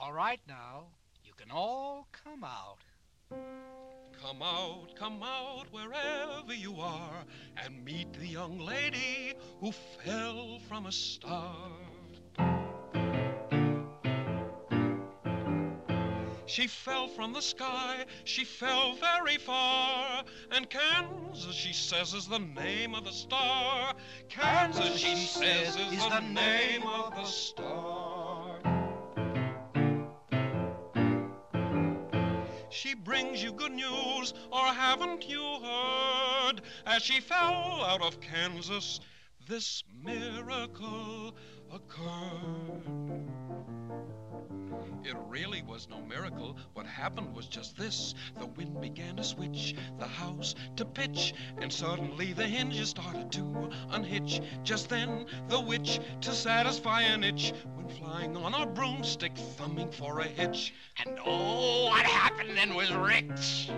All right now, you can all come out. Come out, come out, wherever you are, and meet the young lady who fell from a star. She fell from the sky, she fell very far. And Kansas, she says, is the name of the star. Kansas, she says, is the name of the star. She brings you good news, or haven't you heard? As she fell out of Kansas, this miracle occurred. It really was no miracle. What happened was just this. The wind began to switch, the house to pitch, and suddenly the hinges started to unhitch. Just then, the witch, to satisfy an itch, went flying on a broomstick, thumbing for a hitch. And oh, what happened then was rich.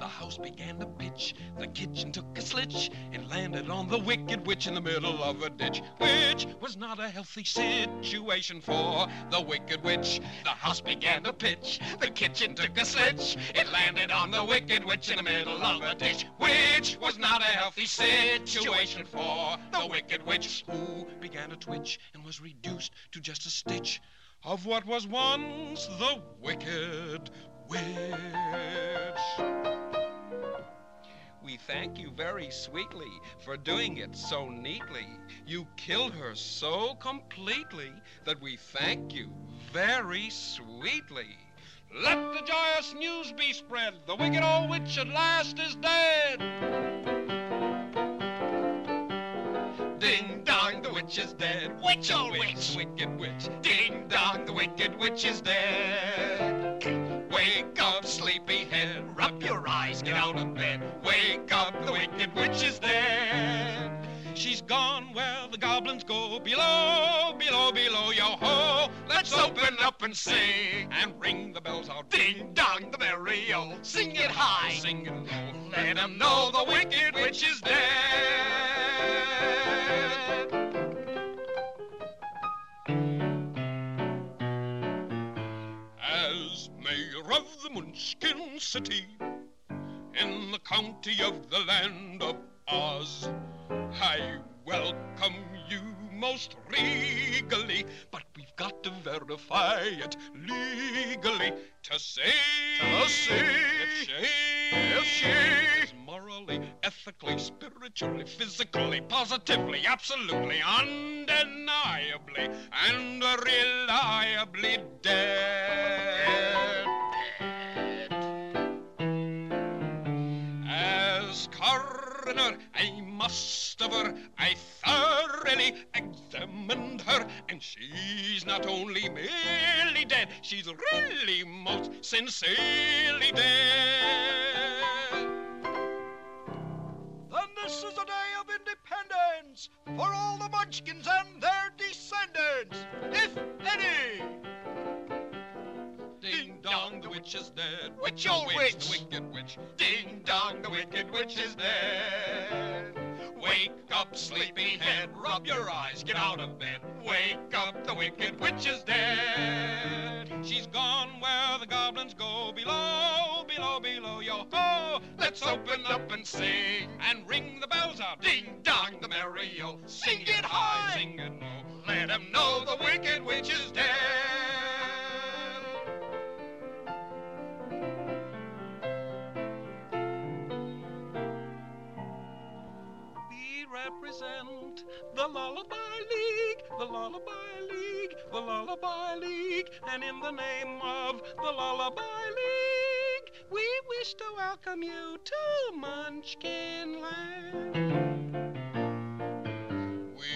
The house began to pitch, the kitchen took a slitch, and landed on the wicked witch in the middle of a ditch, which was not a healthy situation for the wicked witch. The house began to pitch, the kitchen took a slitch, it landed on the wicked witch in the middle of a ditch, which was not a healthy situation for the wicked witch, who began to twitch and was reduced to just a stitch of what was once the wicked witch. We thank you very sweetly for doing it so neatly. You killed her so completely that we thank you very sweetly. Let the joyous news be spread. The wicked old witch at last is dead. Ding dong, the witch is dead. Witch, oh witch. Wicked witch. Ding dong, the wicked witch is dead. Goblins go. Below, below, below, yo ho. Let's open up and sing and ring the bells out. Ding dong, the merry o. Sing it high, sing it low. Let 'em know the wicked witch is dead. As mayor of the Munchkin City, in the county of the land of Oz, I welcome most regally, but we've got to verify it legally to say, To say. if she, if she is morally, ethically, spiritually, physically, positively, absolutely, undeniably, and reliably dead. As coroner, I must of her, not only merely dead, she's really most sincerely dead. Then this is a day of independence for all the Munchkins and their descendants, if any. Ding dong, the witch is dead. Witch, oh, witch. The wicked witch. Ding dong, the wicked witch is dead. Up, sleepyhead. Rub your eyes, get out of bed. Wake up, the wicked witch is dead. She's gone where the goblins go. Below, below, below, yo ho. Let's open up and sing and ring the bells out. Ding dong, the merry yo. Sing it high, sing it low. Let 'em know the wicked represent the Lullaby League, the Lullaby League, the Lullaby League, and in the name of the Lullaby League, we wish to welcome you to Munchkin Land. We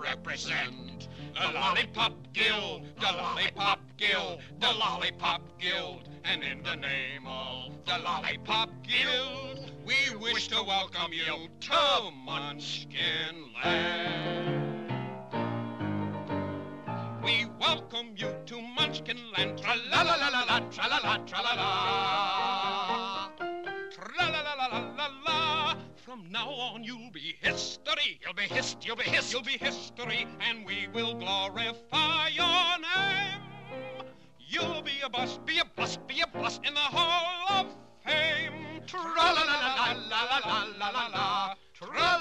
represent the Lollipop Guild, the Lollipop Guild, the Lollipop Guild, and in the name of the Lollipop Guild, we wish to welcome you to Munchkin Land. We welcome you to Munchkin Land. Tra la la la la la, tra la la tra la la. Tra la la la la la la. From now on, you'll be history. You'll be hist, you'll be hist, you'll be history, and we will glorify your name. You'll be a bust. be a bust. be a bust in the Hall of Fame. Tra la la la la la la la la la.